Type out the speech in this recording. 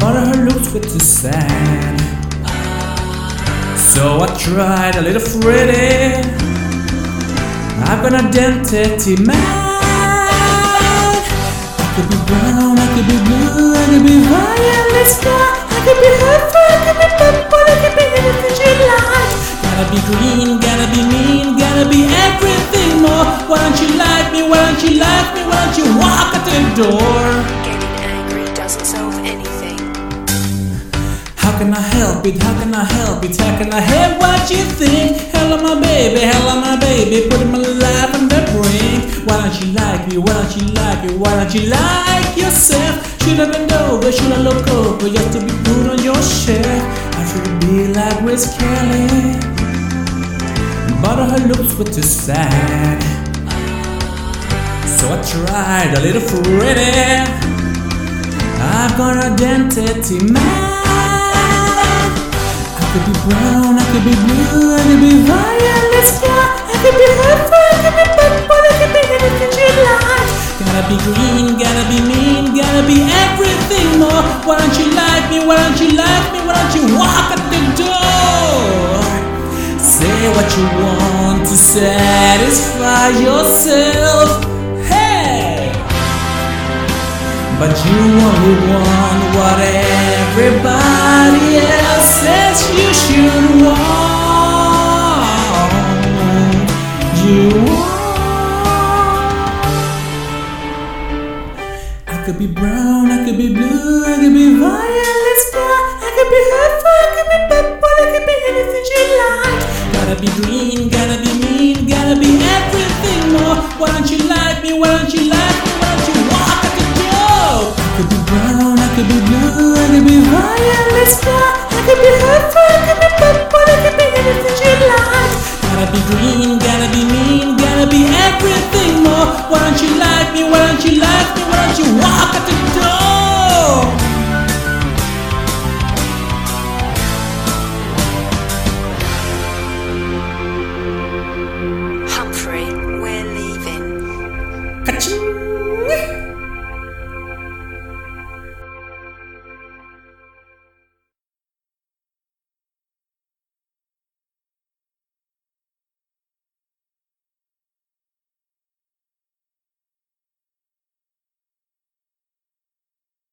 but her looks were too sad. So I tried a little Freddy. I've got an identity man. I could be brown, I could be blue, I could be violet sky. I could be hurtful, I could be purple, I could be anything you like. Gotta be green, gotta be mean, gotta be everything more. Why don't you like me? Why don't you like me? Why don't you walk out the door? How can I help it? How can I help it? How can I help what you think? Hello, my baby, hello, my baby, putting my life on the brink. Why don't you like me? Why don't you like me? Why don't you like yourself? Should I bend over? Should I look over just to be put on your shelf? I should be like Miss Kelly, but her looks were too sad. So I tried a little Freddy. I've got identity man. Could be blue, I could be violet sky. I could be hurtful, I could be purple, I could be anything you like. Gotta be green, gotta be mean, gotta be everything more. Why don't you like me? Why don't you like me? Why don't you walk at the door? Say what you want to satisfy yourself. Hey! But you only want what everybody else says you You want. I could be brown, I could be blue, I could be violet sky, I could be hurtful, I could be purple, I could be anything you like. Gotta be green, gotta be mean, gotta be everything more. Why don't you like me? Why don't you like me? Why don't you walk at the door? I could be brown, I could be blue, I could be violet sky, everything more. Why don't you like me? Why don't you like me?